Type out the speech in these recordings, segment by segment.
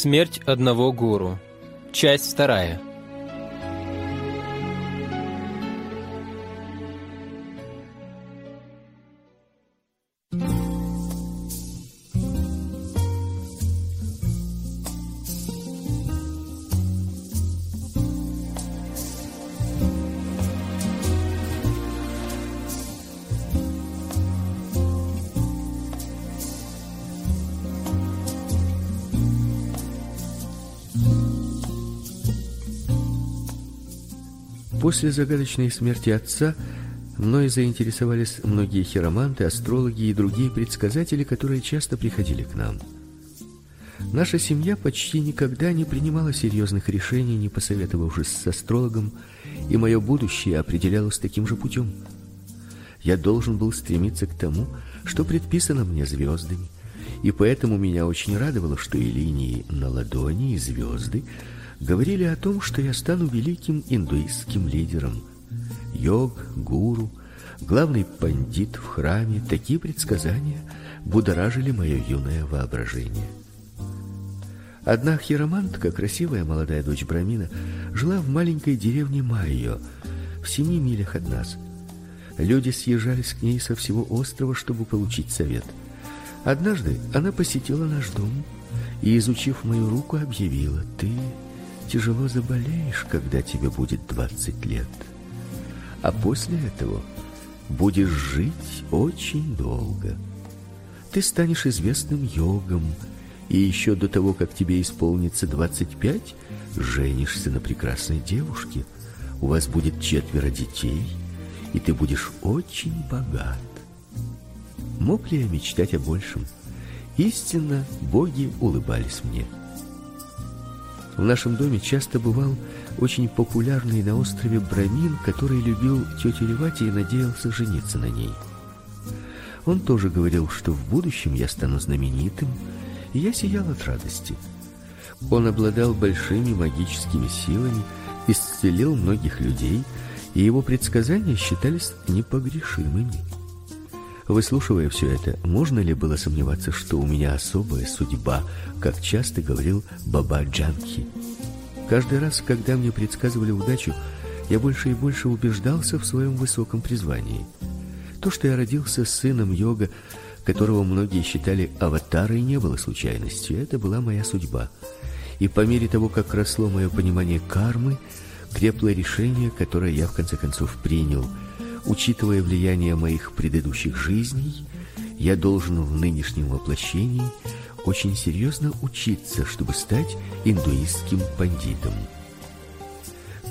Смерть одного гуру. Часть вторая. После загадочной смерти отца мной заинтересовались многие хироманты, астрологи и другие предсказатели, которые часто приходили к нам. Наша семья почти никогда не принимала серьезных решений, не посоветовавшись с астрологом, и мое будущее определялось таким же путем. Я должен был стремиться к тому, что предписано мне звездами, и поэтому меня очень радовало, что и линии на ладони, и звезды говорили о том, что я стану великим индуистским лидером. Йог, гуру, главный пандит в храме, такие предсказания будоражили мое юное воображение. Одна хиромантка, красивая молодая дочь Брамина, жила в маленькой деревне Майо, в семи милях от нас. Люди съезжались к ней со всего острова, чтобы получить совет. Однажды она посетила наш дом и, изучив мою руку, объявила: "Ты тяжело заболеешь, когда тебе будет 20 лет. А после этого будешь жить очень долго. Ты станешь известным йогом, и еще до того, как тебе исполнится 25, женишься на прекрасной девушке. У вас будет четверо детей, и ты будешь очень богат. Мог ли я мечтать о большем? Истинно, боги улыбались мне. В нашем доме часто бывал очень популярный на острове Брамин, который любил тетю Левати и надеялся жениться на ней. Он тоже говорил, что в будущем я стану знаменитым, и я сиял от радости. Он обладал большими магическими силами, исцелил многих людей, и его предсказания считались непогрешимыми. Выслушивая все это, можно ли было сомневаться, что у меня особая судьба, как часто говорил Баба Джанхи? Каждый раз, когда мне предсказывали удачу, я больше и больше убеждался в своем высоком призвании. То, что я родился сыном йога, которого многие считали аватарой, не было случайностью, это была моя судьба. И по мере того, как росло мое понимание кармы, крепло решение, которое я в конце концов принял – Учитывая влияние моих предыдущих жизней, я должен в нынешнем воплощении очень серьезно учиться, чтобы стать индуистским пандитом.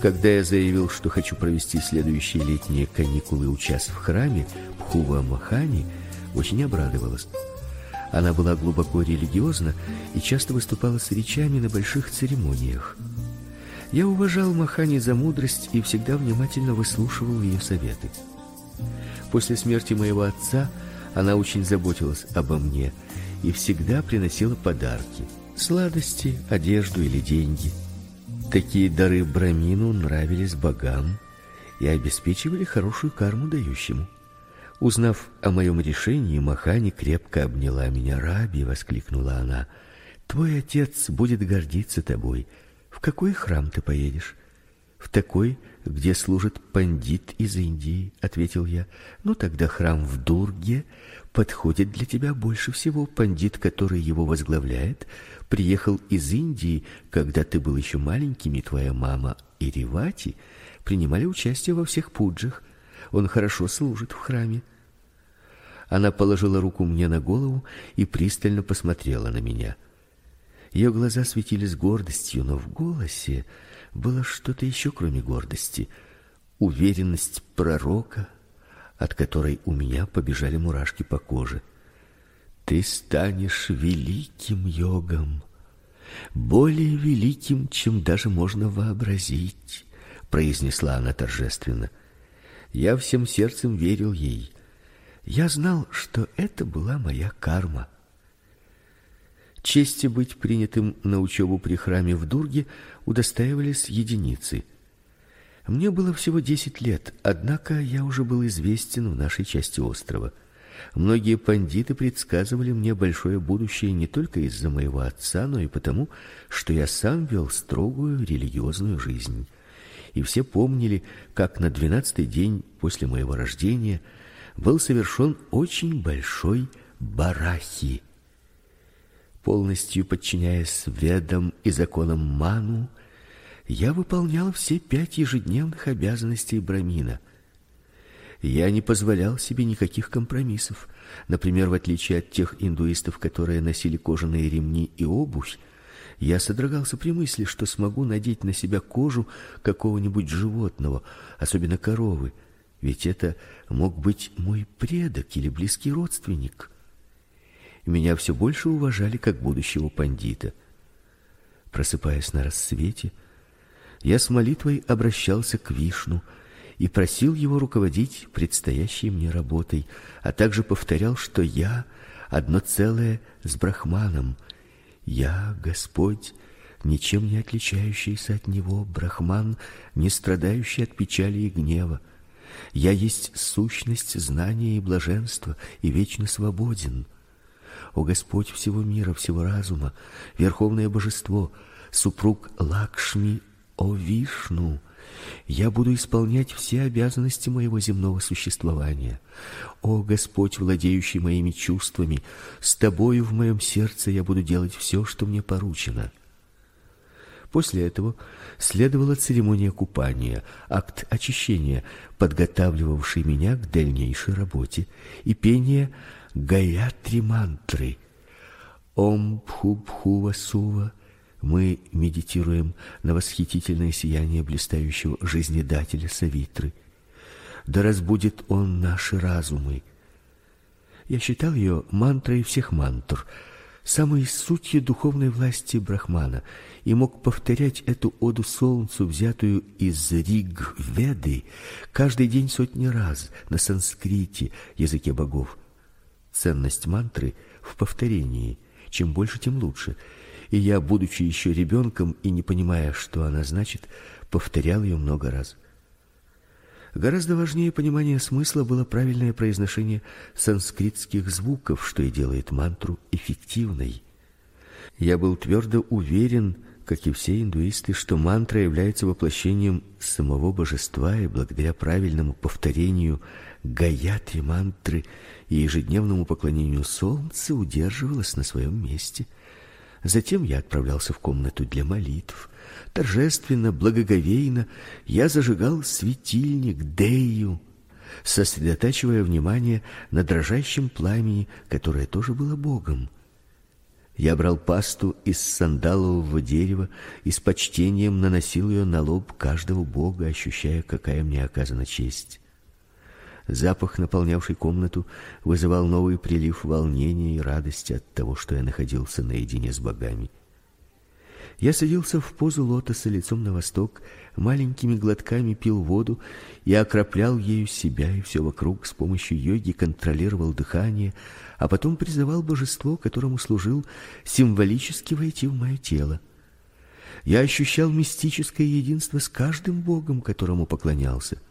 Когда я заявил, что хочу провести следующие летние каникулы учась в храме Пхува Махани, очень обрадовалась. Она была глубоко религиозна и часто выступала с речами на больших церемониях. Я уважал Махани за мудрость и всегда внимательно выслушивал ее советы. После смерти моего отца она очень заботилась обо мне и всегда приносила подарки: сладости, одежду или деньги. Такие дары Брамину нравились богам и обеспечивали хорошую карму дающему. Узнав о моем решении, Махани крепко обняла меня. "Раби", воскликнула она. "Твой отец будет гордиться тобой. В какой храм ты поедешь? В такой, где служит пандит из Индии, ответил я. Ну тогда храм в Дурге подходит для тебя больше всего. Пандит, который его возглавляет, приехал из Индии, когда ты был еще маленьким, и твоя мама и Ривати принимали участие во всех пуджах. Он хорошо служит в храме. Она положила руку мне на голову и пристально посмотрела на меня. Ее глаза светились гордостью, но в голосе было что-то еще, кроме гордости, уверенность пророка, от которой у меня побежали мурашки по коже. Ты станешь великим йогом, более великим, чем даже можно вообразить, произнесла она торжественно. Я всем сердцем верил ей. Я знал, что это была моя карма. Чести быть принятым на учебу при храме в Дурге удостаивались единицы. Мне было всего десять лет, однако я уже был известен в нашей части острова. Многие пандиты предсказывали мне большое будущее не только из-за моего отца, но и потому, что я сам вел строгую религиозную жизнь. И все помнили, как на двенадцатый день после моего рождения был совершен очень большой барахи. Полностью подчиняясь ведам и законам ману, я выполнял все пять ежедневных обязанностей брамина. Я не позволял себе никаких компромиссов. Например, в отличие от тех индуистов, которые носили кожаные ремни и обувь, я содрогался при мысли, что смогу надеть на себя кожу какого-нибудь животного, особенно коровы, ведь это мог быть мой предок или близкий родственник. Меня все больше уважали как будущего пандита. Просыпаясь на рассвете, я с молитвой обращался к Вишну и просил его руководить предстоящей мне работой, а также повторял, что я одно целое с Брахманом. Я, Господь, ничем не отличающийся от него, Брахман, не страдающий от печали и гнева. Я есть сущность знания и блаженства и вечно свободен. О Господь всего мира, всего разума, верховное божество, супруг Лакшми, о Вишну, я буду исполнять все обязанности моего земного существования. О Господь, владеющий моими чувствами, с тобою в моем сердце я буду делать все, что мне поручено. После этого следовала церемония купания, акт очищения, подготавливавший меня к дальнейшей работе, и пение Гаятри мантры. Ом Пху Сува мы медитируем на восхитительное сияние блистающего жизнедателя Савитры. Да разбудит он наши разумы. Я считал ее мантрой всех мантр, самой сутью духовной власти Брахмана, и мог повторять эту оду солнцу, взятую из Риг-Веды, каждый день сотни раз на санскрите, языке богов. Ценность мантры в повторении. Чем больше, тем лучше и я, будучи еще ребенком и не понимая, что она значит, повторял ее много раз. Гораздо важнее понимания смысла было правильное произношение санскритских звуков, что и делает мантру эффективной. Я был твердо уверен, как и все индуисты, что мантра является воплощением самого божества, и благодаря правильному повторению гаятри мантры и ежедневному поклонению солнцу удерживалась на своем месте – Затем я отправлялся в комнату для молитв. Торжественно, благоговейно я зажигал светильник Дею, сосредотачивая внимание на дрожащем пламени, которое тоже было богом. Я брал пасту из сандалового дерева и с почтением наносил ее на лоб каждого бога, ощущая, какая мне оказана честь. Запах, наполнявший комнату, вызывал новый прилив волнения и радости от того, что я находился наедине с богами. Я садился в позу лотоса лицом на восток, маленькими глотками пил воду и окроплял ею себя и все вокруг с помощью йоги контролировал дыхание, а потом призывал божество, которому служил, символически войти в мое тело. Я ощущал мистическое единство с каждым богом, которому поклонялся.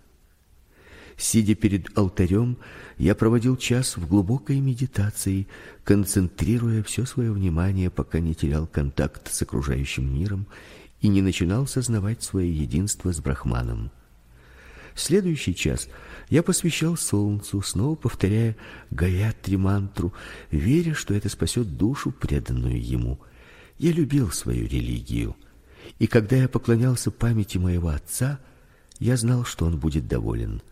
Сидя перед алтарем, я проводил час в глубокой медитации, концентрируя все свое внимание, пока не терял контакт с окружающим миром и не начинал сознавать свое единство с Брахманом. Следующий час я посвящал солнцу, снова повторяя Гаятри мантру, веря, что это спасет душу, преданную ему. Я любил свою религию, и когда я поклонялся памяти моего отца, я знал, что он будет доволен.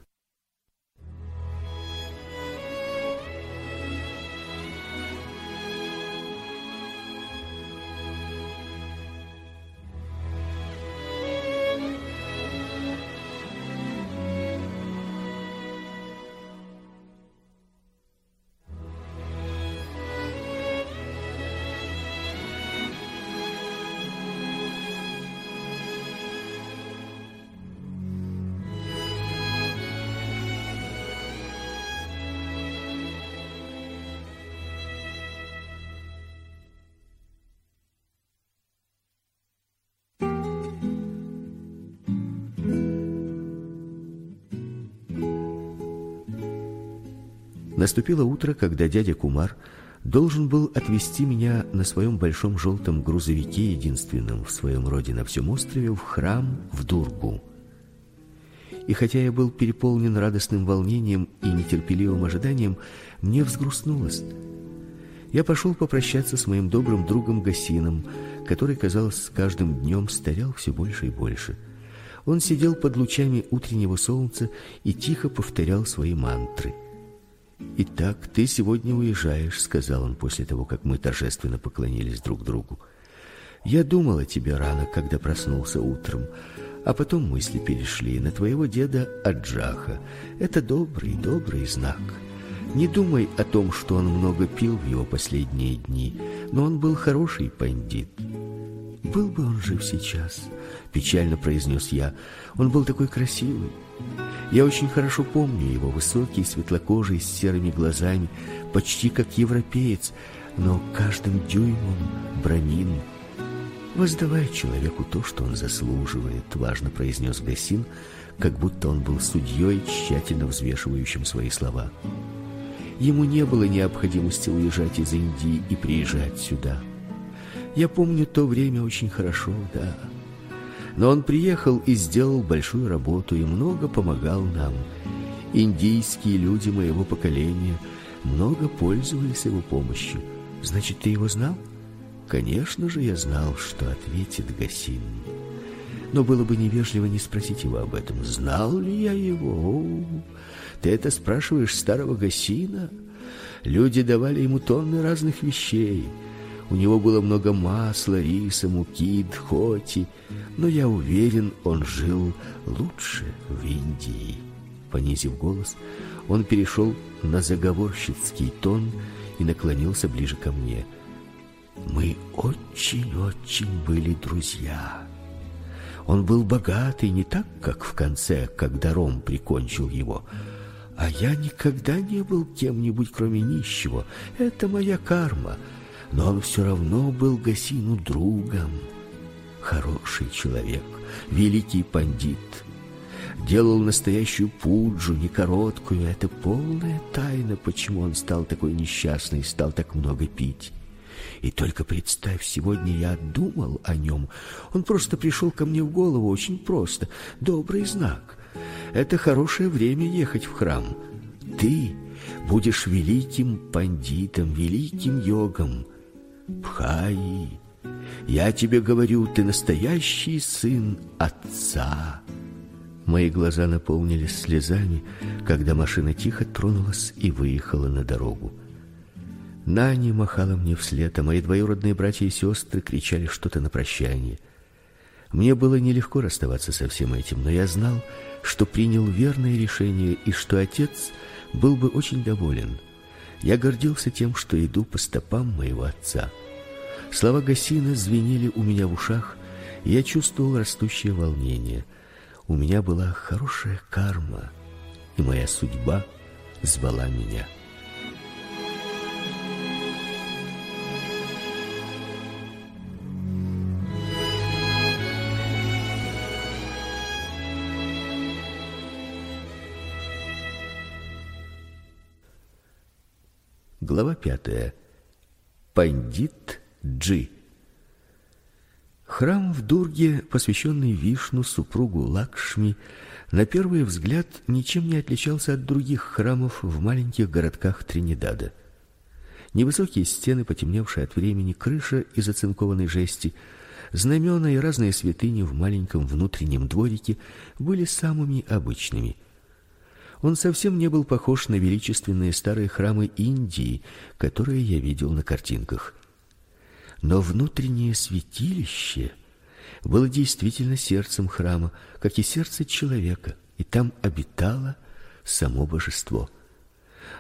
Наступило утро, когда дядя Кумар должен был отвезти меня на своем большом желтом грузовике, единственном в своем роде на всем острове, в храм в Дургу. И хотя я был переполнен радостным волнением и нетерпеливым ожиданием, мне взгрустнулось. Я пошел попрощаться с моим добрым другом Гасином, который, казалось, с каждым днем старел все больше и больше. Он сидел под лучами утреннего солнца и тихо повторял свои мантры. Итак, ты сегодня уезжаешь, сказал он после того, как мы торжественно поклонились друг другу. Я думал о тебе рано, когда проснулся утром, а потом мысли перешли на твоего деда Аджаха. Это добрый, добрый знак. Не думай о том, что он много пил в его последние дни, но он был хороший пандит. Был бы он жив сейчас, печально произнес я. Он был такой красивый. Я очень хорошо помню его, высокий, светлокожий, с серыми глазами, почти как европеец, но каждым дюймом бранин. Воздавай человеку то, что он заслуживает, важно произнес Гасин, как будто он был судьей, тщательно взвешивающим свои слова. Ему не было необходимости уезжать из Индии и приезжать сюда. Я помню то время очень хорошо, да. Но он приехал и сделал большую работу и много помогал нам. Индийские люди моего поколения много пользовались его помощью. Значит, ты его знал? Конечно же, я знал, что ответит Гасин. Но было бы невежливо не спросить его об этом. Знал ли я его? О, ты это спрашиваешь старого Гасина? Люди давали ему тонны разных вещей. У него было много масла, риса, муки, дхоти, но я уверен, он жил лучше в Индии. Понизив голос, он перешел на заговорщицкий тон и наклонился ближе ко мне. Мы очень-очень были друзья. Он был богатый не так, как в конце, когда Ром прикончил его, а я никогда не был кем-нибудь, кроме нищего. Это моя карма но он все равно был Гасину другом. Хороший человек, великий пандит. Делал настоящую пуджу, не короткую. Это полная тайна, почему он стал такой несчастный, стал так много пить. И только представь, сегодня я думал о нем. Он просто пришел ко мне в голову очень просто. Добрый знак. Это хорошее время ехать в храм. Ты будешь великим пандитом, великим йогом. Пхаи, я тебе говорю, ты настоящий сын отца. Мои глаза наполнились слезами, когда машина тихо тронулась и выехала на дорогу. Нани махала мне вслед, а мои двоюродные братья и сестры кричали что-то на прощание. Мне было нелегко расставаться со всем этим, но я знал, что принял верное решение и что отец был бы очень доволен. Я гордился тем, что иду по стопам моего отца. Слова Гасина звенели у меня в ушах, и я чувствовал растущее волнение. У меня была хорошая карма, и моя судьба звала меня. Глава пятая. Пандит Джи. Храм в Дурге, посвященный Вишну, супругу Лакшми, на первый взгляд ничем не отличался от других храмов в маленьких городках Тринидада. Невысокие стены, потемневшие от времени, крыша из оцинкованной жести, знамена и разные святыни в маленьком внутреннем дворике были самыми обычными. Он совсем не был похож на величественные старые храмы Индии, которые я видел на картинках. Но внутреннее святилище было действительно сердцем храма, как и сердце человека, и там обитало само божество.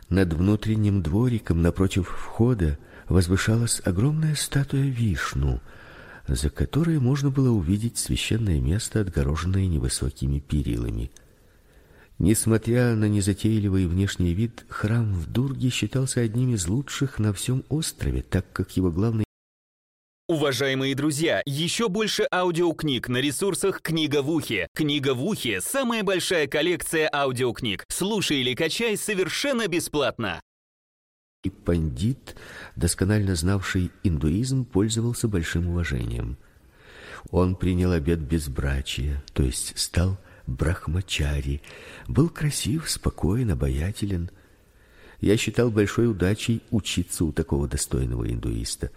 Над внутренним двориком напротив входа возвышалась огромная статуя Вишну, за которой можно было увидеть священное место, отгороженное невысокими перилами. Несмотря на незатейливый внешний вид, храм в Дурге считался одним из лучших на всем острове, так как его главный Уважаемые друзья, еще больше аудиокниг на ресурсах «Книга в ухе». «Книга в ухе» — самая большая коллекция аудиокниг. Слушай или качай совершенно бесплатно. и пандит, досконально знавший индуизм, пользовался большим уважением. Он принял обет безбрачия, то есть стал брахмачари, был красив, спокоен, обаятелен. Я считал большой удачей учиться у такого достойного индуиста.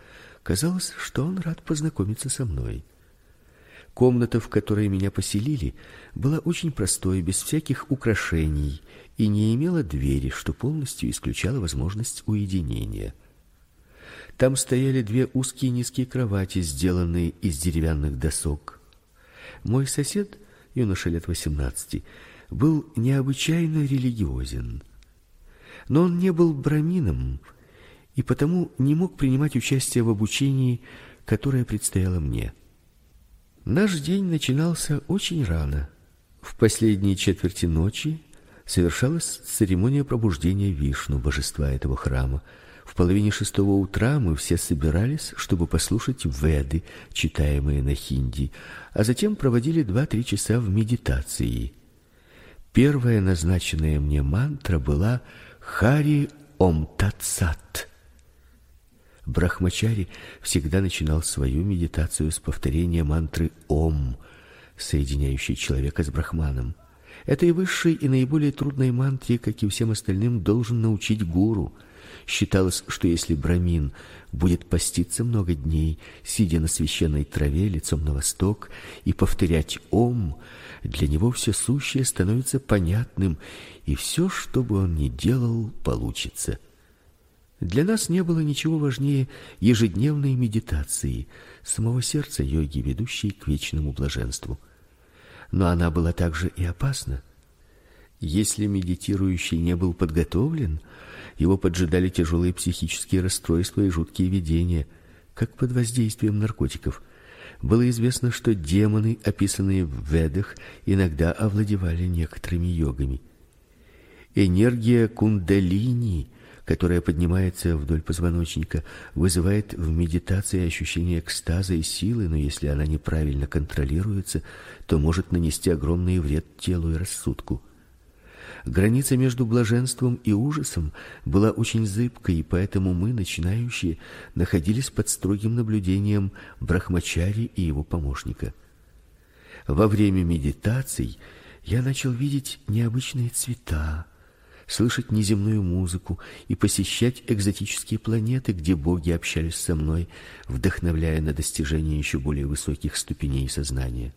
Казалось, что он рад познакомиться со мной. Комната, в которой меня поселили, была очень простой, без всяких украшений и не имела двери, что полностью исключало возможность уединения. Там стояли две узкие низкие кровати, сделанные из деревянных досок. Мой сосед, юноша лет восемнадцати, был необычайно религиозен. Но он не был брамином и потому не мог принимать участие в обучении, которое предстояло мне. Наш день начинался очень рано. В последней четверти ночи совершалась церемония пробуждения Вишну, божества этого храма. Половине шестого утра мы все собирались, чтобы послушать веды, читаемые на хинди, а затем проводили два-три часа в медитации. Первая назначенная мне мантра была Хари Ом Татсат. Брахмачари всегда начинал свою медитацию с повторения мантры Ом, соединяющей человека с Брахманом. Этой высшей и наиболее трудной мантре, как и всем остальным, должен научить гуру. Считалось, что если брамин будет поститься много дней, сидя на священной траве лицом на восток и повторять ом, для него все сущее становится понятным, и все, что бы он ни делал, получится. Для нас не было ничего важнее ежедневной медитации, самого сердца йоги, ведущей к вечному блаженству. Но она была также и опасна. Если медитирующий не был подготовлен, его поджидали тяжелые психические расстройства и жуткие видения, как под воздействием наркотиков. Было известно, что демоны, описанные в Ведах, иногда овладевали некоторыми йогами. Энергия кундалини которая поднимается вдоль позвоночника, вызывает в медитации ощущение экстаза и силы, но если она неправильно контролируется, то может нанести огромный вред телу и рассудку. Граница между блаженством и ужасом была очень зыбкой, и поэтому мы, начинающие, находились под строгим наблюдением брахмачари и его помощника. Во время медитаций я начал видеть необычные цвета, слышать неземную музыку и посещать экзотические планеты, где боги общались со мной, вдохновляя на достижение еще более высоких ступеней сознания.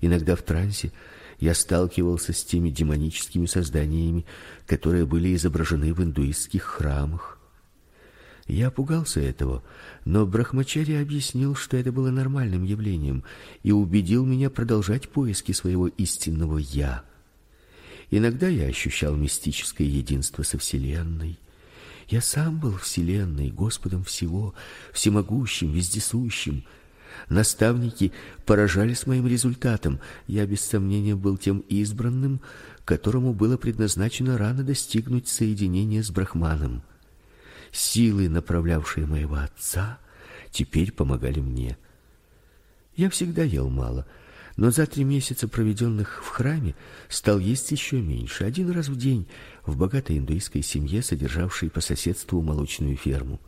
Иногда в трансе я сталкивался с теми демоническими созданиями, которые были изображены в индуистских храмах. Я пугался этого, но Брахмачари объяснил, что это было нормальным явлением, и убедил меня продолжать поиски своего истинного я. Иногда я ощущал мистическое единство со вселенной. Я сам был вселенной, Господом всего, всемогущим, вездесущим. Наставники поражались моим результатом. Я без сомнения был тем избранным, которому было предназначено рано достигнуть соединения с Брахманом. Силы, направлявшие моего отца, теперь помогали мне. Я всегда ел мало, но за три месяца, проведенных в храме, стал есть еще меньше, один раз в день, в богатой индуистской семье, содержавшей по соседству молочную ферму.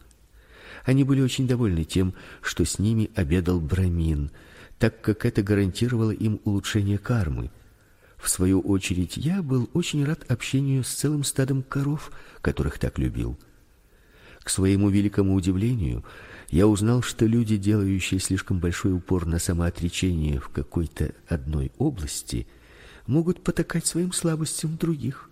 Они были очень довольны тем, что с ними обедал брамин, так как это гарантировало им улучшение кармы. В свою очередь, я был очень рад общению с целым стадом коров, которых так любил. К своему великому удивлению, я узнал, что люди, делающие слишком большой упор на самоотречение в какой-то одной области, могут потакать своим слабостям других.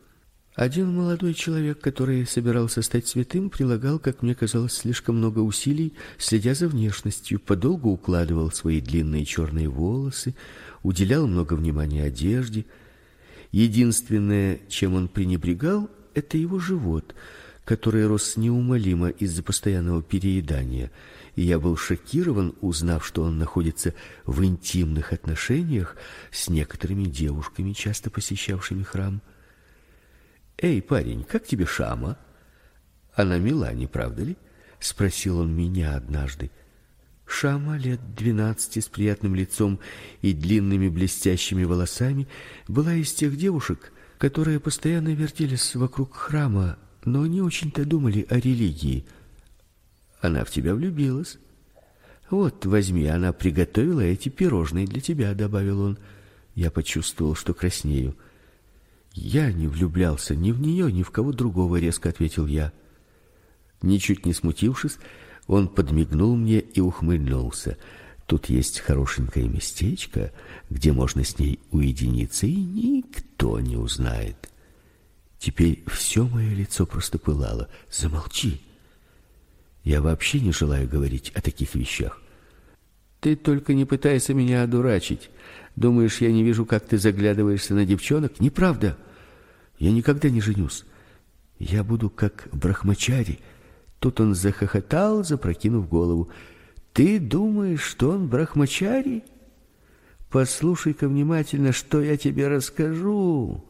Один молодой человек, который собирался стать святым, прилагал, как мне казалось, слишком много усилий, следя за внешностью, подолгу укладывал свои длинные черные волосы, уделял много внимания одежде. Единственное, чем он пренебрегал, это его живот — который рос неумолимо из-за постоянного переедания, и я был шокирован, узнав, что он находится в интимных отношениях с некоторыми девушками, часто посещавшими храм. Эй, парень, как тебе Шама? Она мила, не правда ли? спросил он меня однажды. Шама лет двенадцати с приятным лицом и длинными блестящими волосами была из тех девушек, которые постоянно вертелись вокруг храма но не очень-то думали о религии. Она в тебя влюбилась. Вот, возьми, она приготовила эти пирожные для тебя, добавил он. Я почувствовал, что краснею. Я не влюблялся ни в нее, ни в кого другого, резко ответил я. Ничуть не смутившись, он подмигнул мне и ухмыльнулся. Тут есть хорошенькое местечко, где можно с ней уединиться, и никто не узнает. Теперь все мое лицо просто пылало. Замолчи. Я вообще не желаю говорить о таких вещах. Ты только не пытайся меня одурачить. Думаешь, я не вижу, как ты заглядываешься на девчонок? Неправда. Я никогда не женюсь. Я буду как брахмачари. Тут он захохотал, запрокинув голову. Ты думаешь, что он брахмачари? Послушай-ка внимательно, что я тебе расскажу.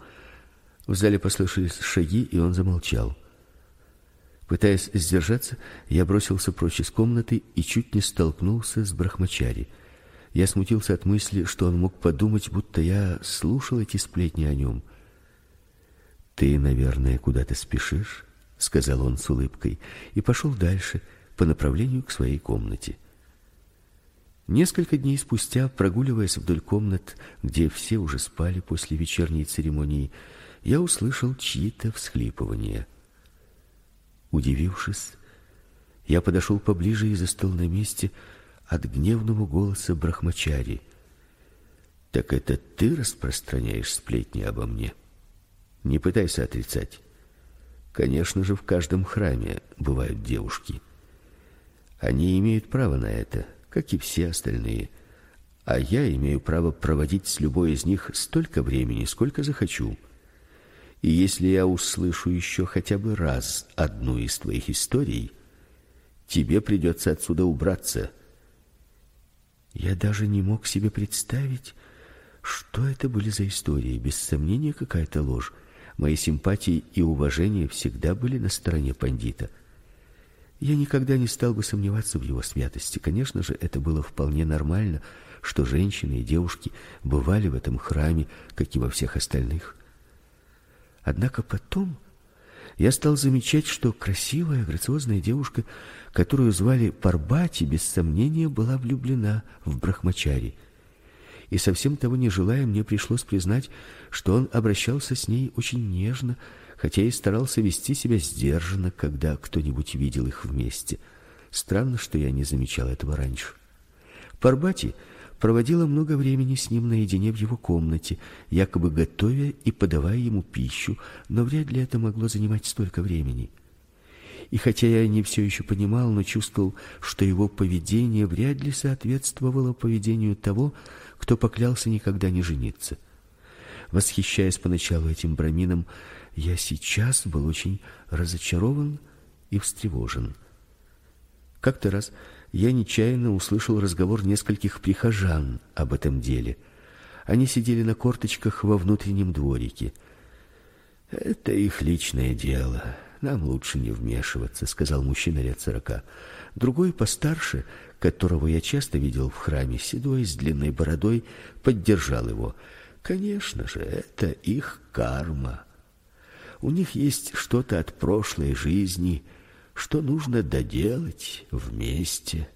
В зале послышались шаги, и он замолчал. Пытаясь сдержаться, я бросился прочь из комнаты и чуть не столкнулся с брахмачари. Я смутился от мысли, что он мог подумать, будто я слушал эти сплетни о нем. Ты, наверное, куда-то спешишь, сказал он с улыбкой и пошел дальше по направлению к своей комнате. Несколько дней спустя, прогуливаясь вдоль комнат, где все уже спали после вечерней церемонии, я услышал чьи-то всхлипывания. Удивившись, я подошел поближе и застыл на месте от гневного голоса брахмачари. Так это ты распространяешь сплетни обо мне? Не пытайся отрицать. Конечно же, в каждом храме бывают девушки. Они имеют право на это, как и все остальные. А я имею право проводить с любой из них столько времени, сколько захочу. И если я услышу еще хотя бы раз одну из твоих историй, тебе придется отсюда убраться. Я даже не мог себе представить, что это были за истории, без сомнения какая-то ложь. Мои симпатии и уважение всегда были на стороне пандита. Я никогда не стал бы сомневаться в его святости. Конечно же, это было вполне нормально, что женщины и девушки бывали в этом храме, как и во всех остальных. Однако потом я стал замечать, что красивая, грациозная девушка, которую звали Парбати, без сомнения была влюблена в Брахмачари. И совсем того не желая, мне пришлось признать, что он обращался с ней очень нежно, хотя и старался вести себя сдержанно, когда кто-нибудь видел их вместе. Странно, что я не замечал этого раньше. Парбати проводила много времени с ним наедине в его комнате, якобы готовя и подавая ему пищу, но вряд ли это могло занимать столько времени. И хотя я не все еще понимал, но чувствовал, что его поведение вряд ли соответствовало поведению того, кто поклялся никогда не жениться. Восхищаясь поначалу этим брамином, я сейчас был очень разочарован и встревожен. Как-то раз я нечаянно услышал разговор нескольких прихожан об этом деле. Они сидели на корточках во внутреннем дворике. Это их личное дело. Нам лучше не вмешиваться, сказал мужчина лет сорока. Другой постарше, которого я часто видел в храме, седой с длинной бородой, поддержал его. Конечно же, это их карма. У них есть что-то от прошлой жизни, что нужно доделать вместе.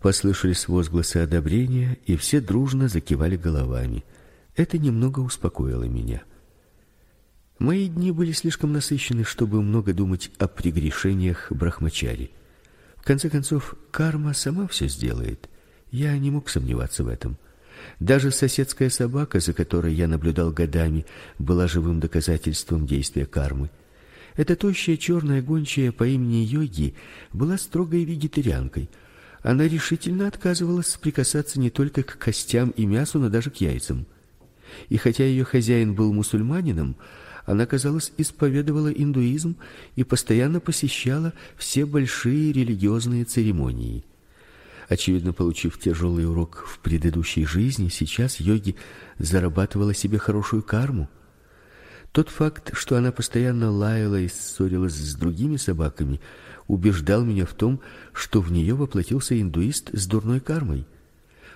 Послышались возгласы одобрения, и все дружно закивали головами. Это немного успокоило меня. Мои дни были слишком насыщены, чтобы много думать о прегрешениях брахмачари. В конце концов, карма сама все сделает. Я не мог сомневаться в этом. Даже соседская собака, за которой я наблюдал годами, была живым доказательством действия кармы. Эта тощая черная гончая по имени Йоги была строгой вегетарианкой. Она решительно отказывалась прикасаться не только к костям и мясу, но даже к яйцам. И хотя ее хозяин был мусульманином, она, казалось, исповедовала индуизм и постоянно посещала все большие религиозные церемонии. Очевидно, получив тяжелый урок в предыдущей жизни, сейчас йоги зарабатывала себе хорошую карму. Тот факт, что она постоянно лаяла и ссорилась с другими собаками, убеждал меня в том, что в нее воплотился индуист с дурной кармой.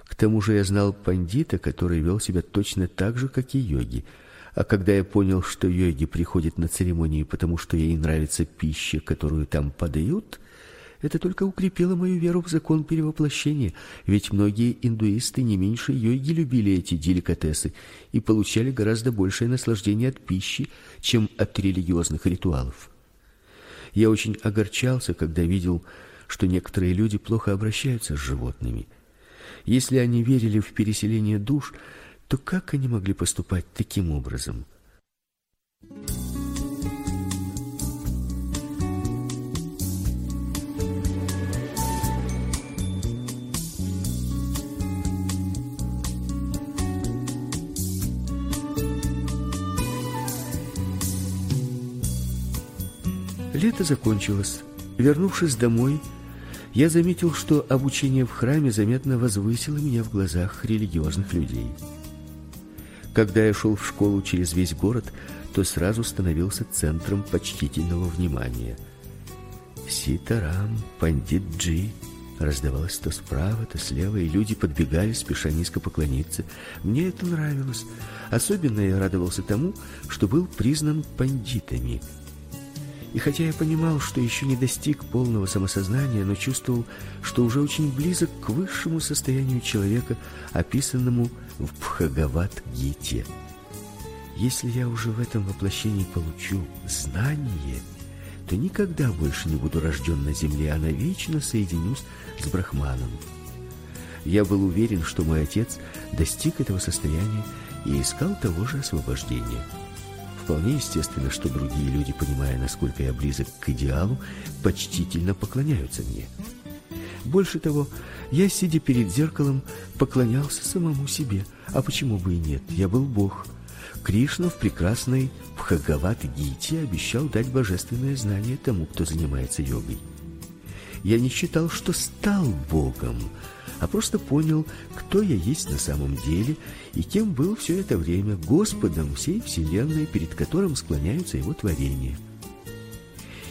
К тому же я знал пандита, который вел себя точно так же, как и йоги. А когда я понял, что йоги приходят на церемонии, потому что ей нравится пища, которую там подают, это только укрепило мою веру в закон перевоплощения, ведь многие индуисты не меньше йоги любили эти деликатесы и получали гораздо большее наслаждение от пищи, чем от религиозных ритуалов. Я очень огорчался, когда видел, что некоторые люди плохо обращаются с животными. Если они верили в переселение душ, то как они могли поступать таким образом? Лето закончилось. Вернувшись домой, я заметил, что обучение в храме заметно возвысило меня в глазах религиозных людей. Когда я шел в школу через весь город, то сразу становился центром почтительного внимания. Ситарам, пандитджи раздавалось то справа, то слева, и люди подбегали, спеша низко поклониться. Мне это нравилось. Особенно я радовался тому, что был признан пандитами – и хотя я понимал, что еще не достиг полного самосознания, но чувствовал, что уже очень близок к высшему состоянию человека, описанному в Бхагават-гите. Если я уже в этом воплощении получу знание, то никогда больше не буду рожден на земле, а навечно соединюсь с Брахманом. Я был уверен, что мой отец достиг этого состояния и искал того же освобождения. Вполне естественно, что другие люди, понимая, насколько я близок к идеалу, почтительно поклоняются мне. Больше того, я, сидя перед зеркалом, поклонялся самому себе. А почему бы и нет? Я был Бог. Кришна в прекрасной Бхагават-гите обещал дать божественное знание тому, кто занимается йогой. Я не считал, что стал Богом, а просто понял, кто я есть на самом деле и кем был все это время Господом всей вселенной, перед которым склоняются его творения.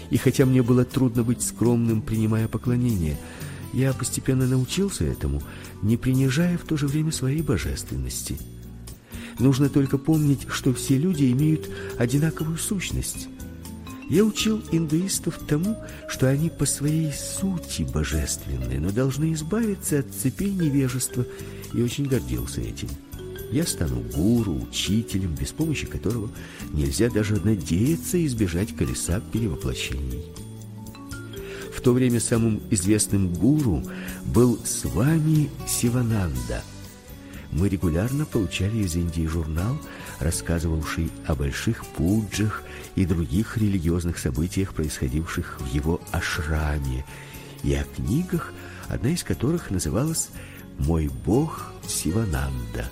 И хотя мне было трудно быть скромным, принимая поклонение, я постепенно научился этому, не принижая в то же время своей божественности. Нужно только помнить, что все люди имеют одинаковую сущность. Я учил индуистов тому, что они по своей сути божественны, но должны избавиться от цепей невежества, и очень гордился этим. Я стану гуру, учителем, без помощи которого нельзя даже надеяться избежать колеса перевоплощений. В то время самым известным гуру был с вами Сивананда. Мы регулярно получали из Индии журнал, рассказывавший о больших пуджах и других религиозных событиях, происходивших в его ашраме, и о книгах, одна из которых называлась «Мой бог Сивананда».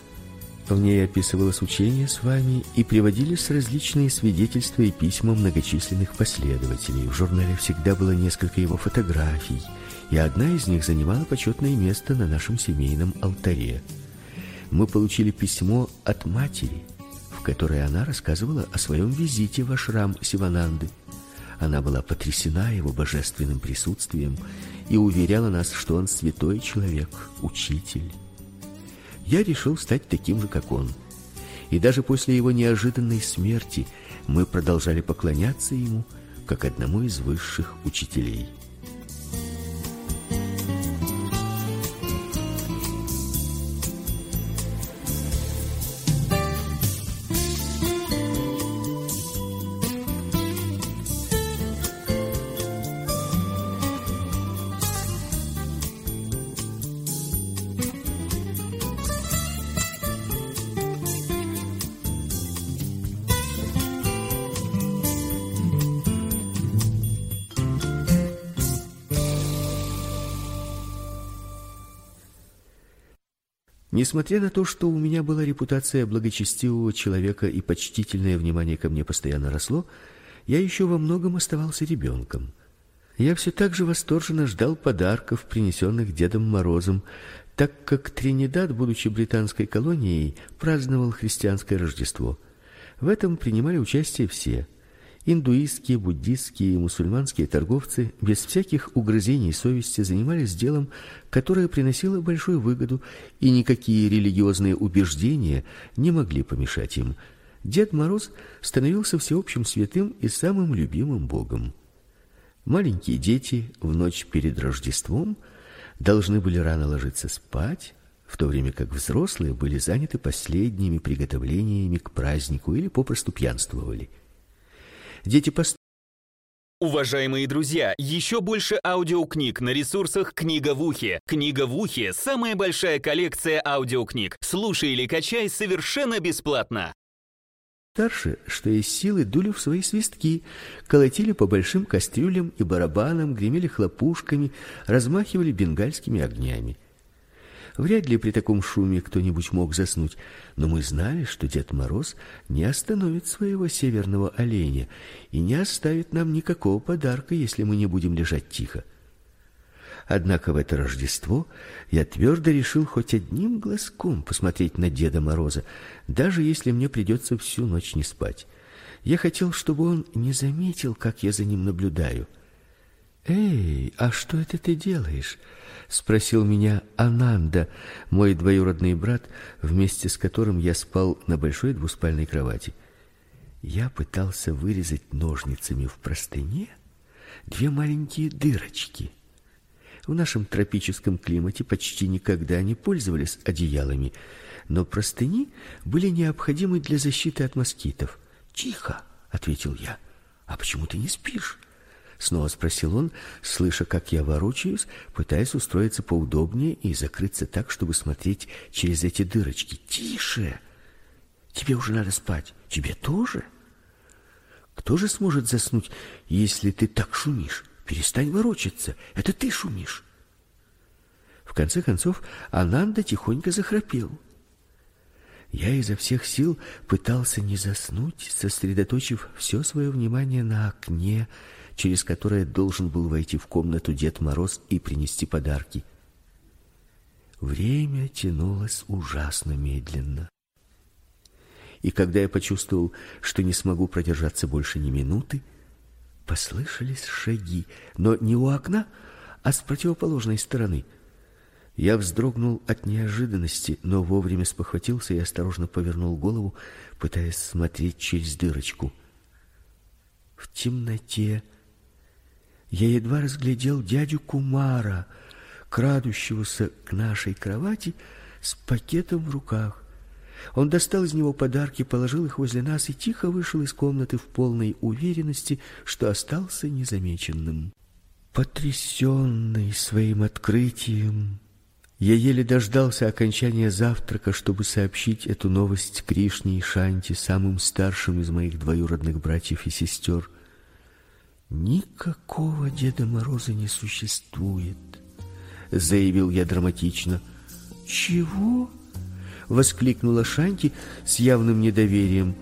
В ней описывалось учение с вами и приводились различные свидетельства и письма многочисленных последователей. В журнале всегда было несколько его фотографий, и одна из них занимала почетное место на нашем семейном алтаре. Мы получили письмо от матери, в которой она рассказывала о своем визите в ашрам Сивананды. Она была потрясена его божественным присутствием и уверяла нас, что он святой человек, учитель. Я решил стать таким же, как он. И даже после его неожиданной смерти мы продолжали поклоняться ему как одному из высших учителей. Несмотря на то, что у меня была репутация благочестивого человека и почтительное внимание ко мне постоянно росло, я еще во многом оставался ребенком. Я все так же восторженно ждал подарков, принесенных Дедом Морозом, так как Тринидад, будучи британской колонией, праздновал христианское Рождество. В этом принимали участие все: Индуистские, буддистские и мусульманские торговцы без всяких угрызений совести занимались делом, которое приносило большую выгоду, и никакие религиозные убеждения не могли помешать им. Дед Мороз становился всеобщим святым и самым любимым богом. Маленькие дети в ночь перед Рождеством должны были рано ложиться спать, в то время как взрослые были заняты последними приготовлениями к празднику или попросту пьянствовали. Дети пост... Уважаемые друзья, еще больше аудиокниг на ресурсах «Книга в ухе». «Книга в ухе» — самая большая коллекция аудиокниг. Слушай или качай совершенно бесплатно. Старше, что из силы, дули в свои свистки, колотили по большим кастрюлям и барабанам, гремели хлопушками, размахивали бенгальскими огнями. Вряд ли при таком шуме кто-нибудь мог заснуть, но мы знали, что Дед Мороз не остановит своего северного оленя и не оставит нам никакого подарка, если мы не будем лежать тихо. Однако в это Рождество я твердо решил хоть одним глазком посмотреть на Деда Мороза, даже если мне придется всю ночь не спать. Я хотел, чтобы он не заметил, как я за ним наблюдаю. "Эй, а что это ты делаешь?" спросил меня Ананда, мой двоюродный брат, вместе с которым я спал на большой двуспальной кровати. Я пытался вырезать ножницами в простыне две маленькие дырочки. В нашем тропическом климате почти никогда не пользовались одеялами, но простыни были необходимы для защиты от москитов. "Тихо", ответил я. "А почему ты не спишь?" Снова спросил он, слыша, как я ворочаюсь, пытаясь устроиться поудобнее и закрыться так, чтобы смотреть через эти дырочки. "Тише. Тебе уже надо спать. Тебе тоже?" Кто же сможет заснуть, если ты так шумишь? Перестань ворочаться. Это ты шумишь. В конце концов, Ананда тихонько захрапел. Я изо всех сил пытался не заснуть, сосредоточив все свое внимание на окне, через которое должен был войти в комнату Дед Мороз и принести подарки. Время тянулось ужасно медленно. И когда я почувствовал, что не смогу продержаться больше ни минуты, Послышались шаги, но не у окна, а с противоположной стороны. Я вздрогнул от неожиданности, но вовремя спохватился и осторожно повернул голову, пытаясь смотреть через дырочку. В темноте я едва разглядел дядю Кумара, крадущегося к нашей кровати с пакетом в руках. Он достал из него подарки, положил их возле нас и тихо вышел из комнаты в полной уверенности, что остался незамеченным. Потрясенный своим открытием, я еле дождался окончания завтрака, чтобы сообщить эту новость Кришне и Шанти, самым старшим из моих двоюродных братьев и сестер. Никакого Деда Мороза не существует, заявил я драматично. Чего? воскликнула Шанти с явным недоверием.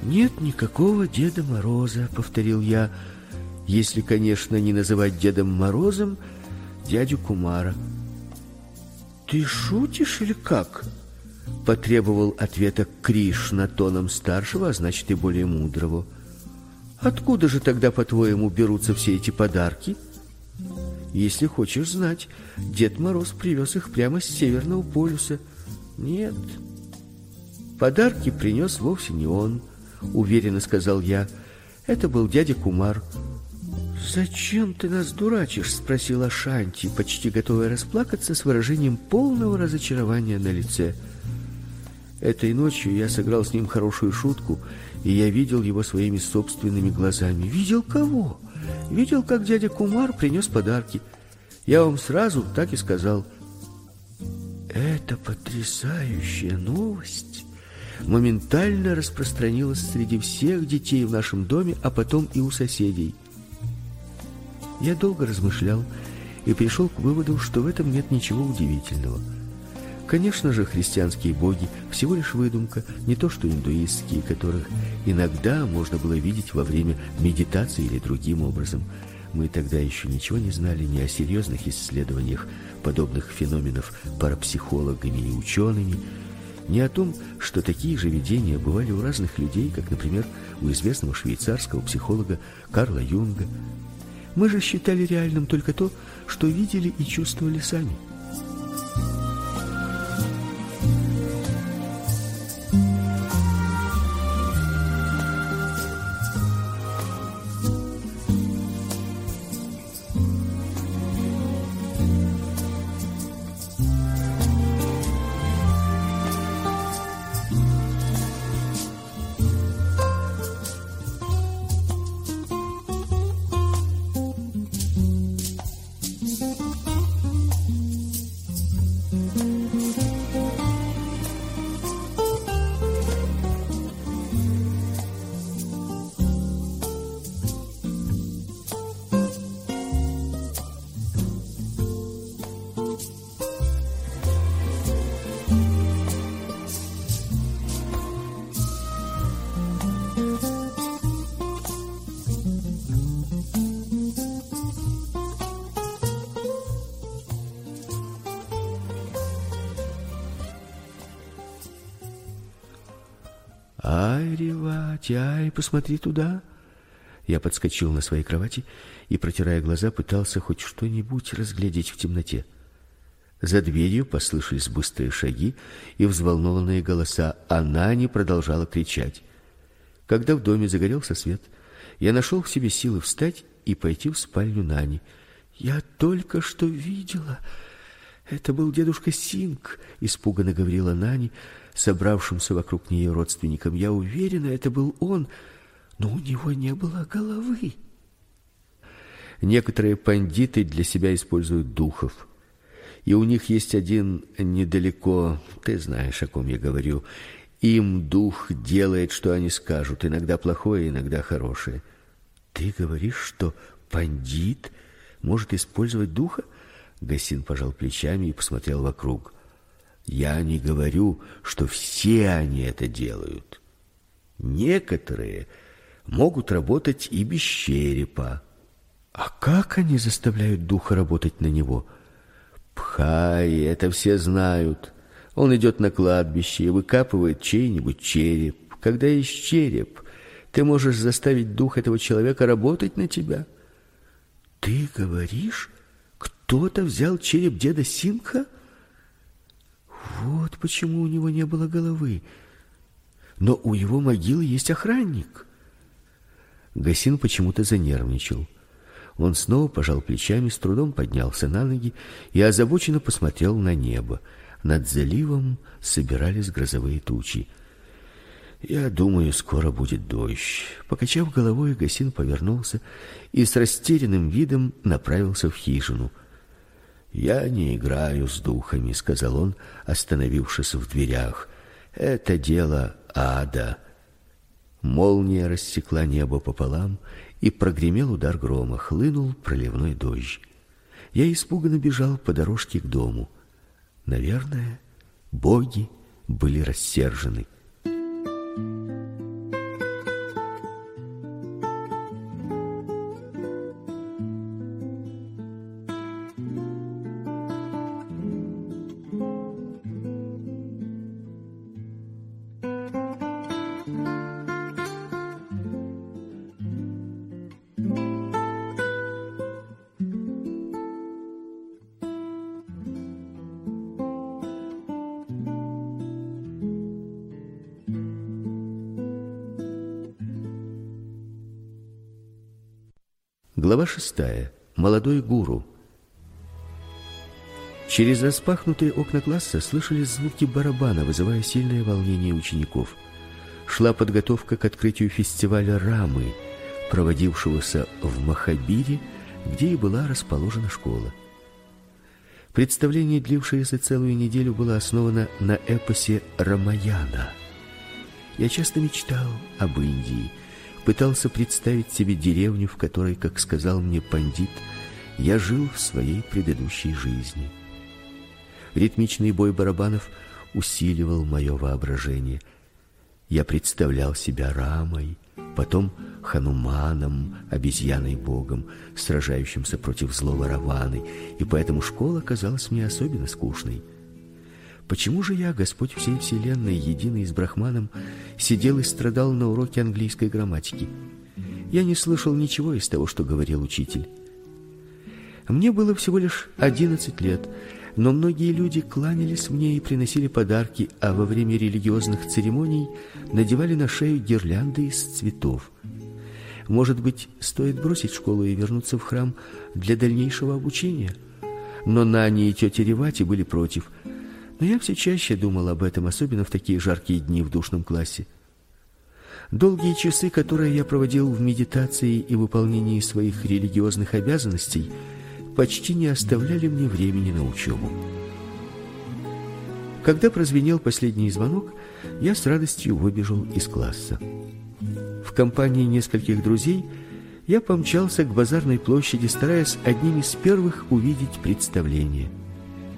Нет никакого Деда Мороза, повторил я, если, конечно, не называть Дедом Морозом дядю Кумара. Ты шутишь или как? потребовал ответа Кришна тоном старшего, а значит и более мудрого. Откуда же тогда, по-твоему, берутся все эти подарки? Если хочешь знать, Дед Мороз привез их прямо с северного полюса. Нет. Подарки принес вовсе не он, уверенно сказал я. Это был дядя Кумар. Зачем ты нас дурачишь, спросила Шанти, почти готовая расплакаться с выражением полного разочарования на лице. Этой ночью я сыграл с ним хорошую шутку, и я видел его своими собственными глазами. Видел кого? Видел, как дядя Кумар принес подарки. Я вам сразу так и сказал: эта потрясающая новость моментально распространилась среди всех детей в нашем доме, а потом и у соседей. Я долго размышлял и пришел к выводу, что в этом нет ничего удивительного. Конечно же, христианские боги всего лишь выдумка, не то что индуистские, которых иногда можно было видеть во время медитации или другим образом. Мы тогда еще ничего не знали ни о серьезных исследованиях подобных феноменов парапсихологами и учеными, ни о том, что такие же видения бывали у разных людей, как, например, у известного швейцарского психолога Карла Юнга. Мы же считали реальным только то, что видели и чувствовали сами. Посмотри туда. Я подскочил на своей кровати и, протирая глаза, пытался хоть что-нибудь разглядеть в темноте. За дверью послышались быстрые шаги и взволнованные голоса. Она не продолжала кричать. Когда в доме загорелся свет, я нашел в себе силы встать и пойти в спальню Нани. Я только что видела. Это был дедушка Синг, испуганно говорила Нани, собравшимся вокруг нее родственникам. Я уверена, это был он, но у него не было головы. Некоторые пандиты для себя используют духов. И у них есть один недалеко, ты знаешь, о ком я говорю. Им дух делает, что они скажут, иногда плохое, иногда хорошее. Ты говоришь, что пандит может использовать духа? Гасин пожал плечами и посмотрел вокруг. Я не говорю, что все они это делают. Некоторые могут работать и без черепа. А как они заставляют духа работать на него? Пхай, это все знают. Он идет на кладбище и выкапывает чей-нибудь череп. Когда есть череп, ты можешь заставить дух этого человека работать на тебя. Ты говоришь, кто-то взял череп деда Синка? Вот почему у него не было головы. Но у его могилы есть охранник. Гасин почему-то занервничал. Он снова пожал плечами, с трудом поднялся на ноги и озабоченно посмотрел на небо. Над заливом собирались грозовые тучи. Я думаю, скоро будет дождь. Покачав головой, Гасин повернулся и с растерянным видом направился в хижину. Я не играю с духами, сказал он, остановившись в дверях. Это дело ада. Молния рассекла небо пополам, и прогремел удар грома, хлынул проливной дождь. Я испуганно бежал по дорожке к дому. Наверное, боги были рассержены. Шестая. Молодой гуру. Через распахнутые окна класса слышались звуки барабана, вызывая сильное волнение учеников. Шла подготовка к открытию фестиваля Рамы, проводившегося в Махабире, где и была расположена школа. Представление, длившееся целую неделю, было основано на эпосе Рамаяна. Я часто мечтал об Индии – пытался представить себе деревню, в которой, как сказал мне пандит, я жил в своей предыдущей жизни. Ритмичный бой барабанов усиливал мое воображение. Я представлял себя Рамой, потом Хануманом, обезьяной-богом, сражающимся против злого Раваны, и поэтому школа казалась мне особенно скучной. Почему же я, Господь всей вселенной, единый с Брахманом, сидел и страдал на уроке английской грамматики? Я не слышал ничего из того, что говорил учитель. Мне было всего лишь одиннадцать лет, но многие люди кланялись мне и приносили подарки, а во время религиозных церемоний надевали на шею гирлянды из цветов. Может быть, стоит бросить школу и вернуться в храм для дальнейшего обучения? Но Нани и тетя Ревати были против – но я все чаще думал об этом, особенно в такие жаркие дни в душном классе. Долгие часы, которые я проводил в медитации и выполнении своих религиозных обязанностей, почти не оставляли мне времени на учебу. Когда прозвенел последний звонок, я с радостью выбежал из класса. В компании нескольких друзей я помчался к базарной площади, стараясь одним из первых увидеть представление.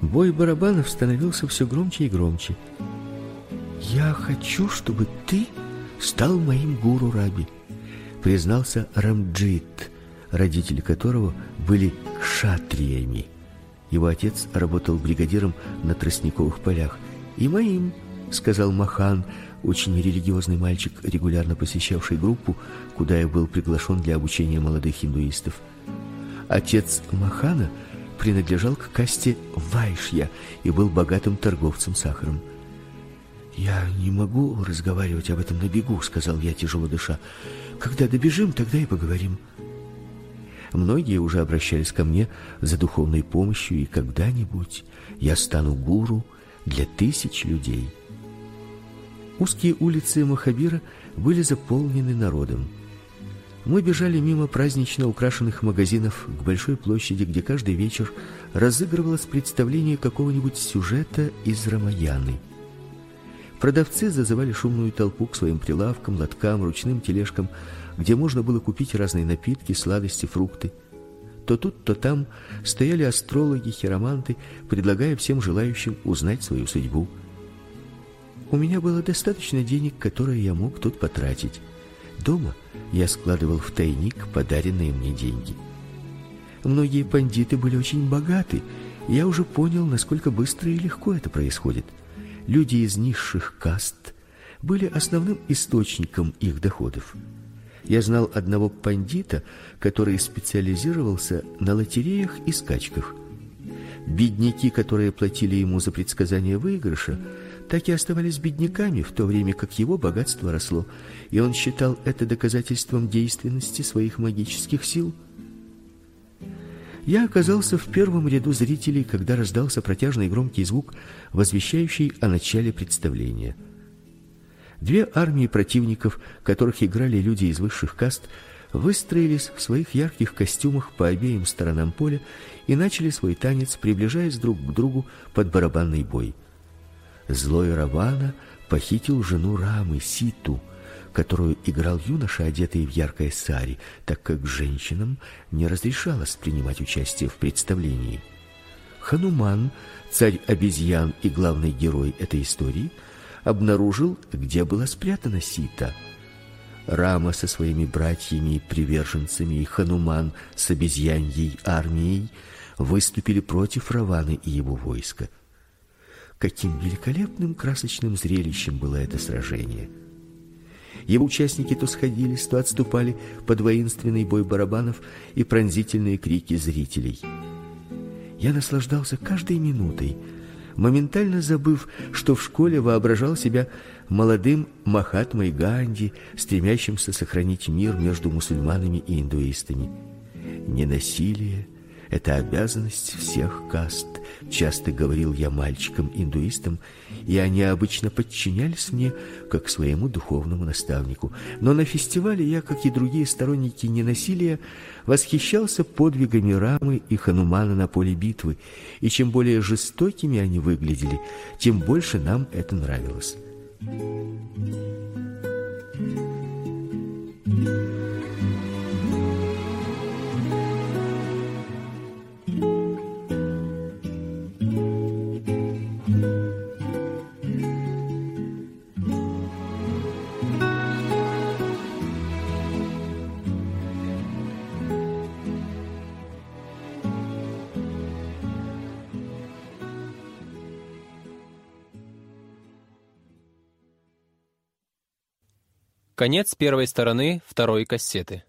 Бой барабанов становился все громче и громче. «Я хочу, чтобы ты стал моим гуру Раби», признался Рамджит, родители которого были кшатриями. Его отец работал бригадиром на тростниковых полях. «И моим», — сказал Махан, очень религиозный мальчик, регулярно посещавший группу, куда я был приглашен для обучения молодых индуистов. Отец Махана принадлежал к касте Вайшья и был богатым торговцем сахаром. «Я не могу разговаривать об этом на бегу», — сказал я, тяжело дыша. «Когда добежим, тогда и поговорим». Многие уже обращались ко мне за духовной помощью, и когда-нибудь я стану гуру для тысяч людей. Узкие улицы Махабира были заполнены народом. Мы бежали мимо празднично украшенных магазинов к большой площади, где каждый вечер разыгрывалось представление какого-нибудь сюжета из Рамаяны. Продавцы зазывали шумную толпу к своим прилавкам, лоткам, ручным тележкам, где можно было купить разные напитки, сладости, фрукты. То тут, то там стояли астрологи, хироманты, предлагая всем желающим узнать свою судьбу. У меня было достаточно денег, которые я мог тут потратить. Дома я складывал в тайник подаренные мне деньги. Многие пандиты были очень богаты, я уже понял, насколько быстро и легко это происходит. Люди из низших каст были основным источником их доходов. Я знал одного пандита, который специализировался на лотереях и скачках. Бедняки, которые платили ему за предсказание выигрыша, так и оставались бедняками, в то время как его богатство росло, и он считал это доказательством действенности своих магических сил. Я оказался в первом ряду зрителей, когда раздался протяжный громкий звук, возвещающий о начале представления. Две армии противников, которых играли люди из высших каст, выстроились в своих ярких костюмах по обеим сторонам поля и начали свой танец, приближаясь друг к другу под барабанный бой. Злой Равана похитил жену Рамы Ситу, которую играл юноша, одетый в яркое сари, так как женщинам не разрешалось принимать участие в представлении. Хануман, царь обезьян и главный герой этой истории, обнаружил, где была спрятана Сита. Рама со своими братьями и приверженцами и Хануман с обезьяньей армией выступили против Раваны и его войска. Каким великолепным красочным зрелищем было это сражение! Его участники то сходились, то отступали под воинственный бой барабанов и пронзительные крики зрителей. Я наслаждался каждой минутой, моментально забыв, что в школе воображал себя молодым Махатмой Ганди, стремящимся сохранить мир между мусульманами и индуистами. Ненасилие — это обязанность всех каст, часто говорил я мальчикам-индуистам, и они обычно подчинялись мне как своему духовному наставнику. Но на фестивале я, как и другие сторонники ненасилия, восхищался подвигами Рамы и Ханумана на поле битвы, и чем более жестокими они выглядели, тем больше нам это нравилось. Конец первой стороны второй кассеты.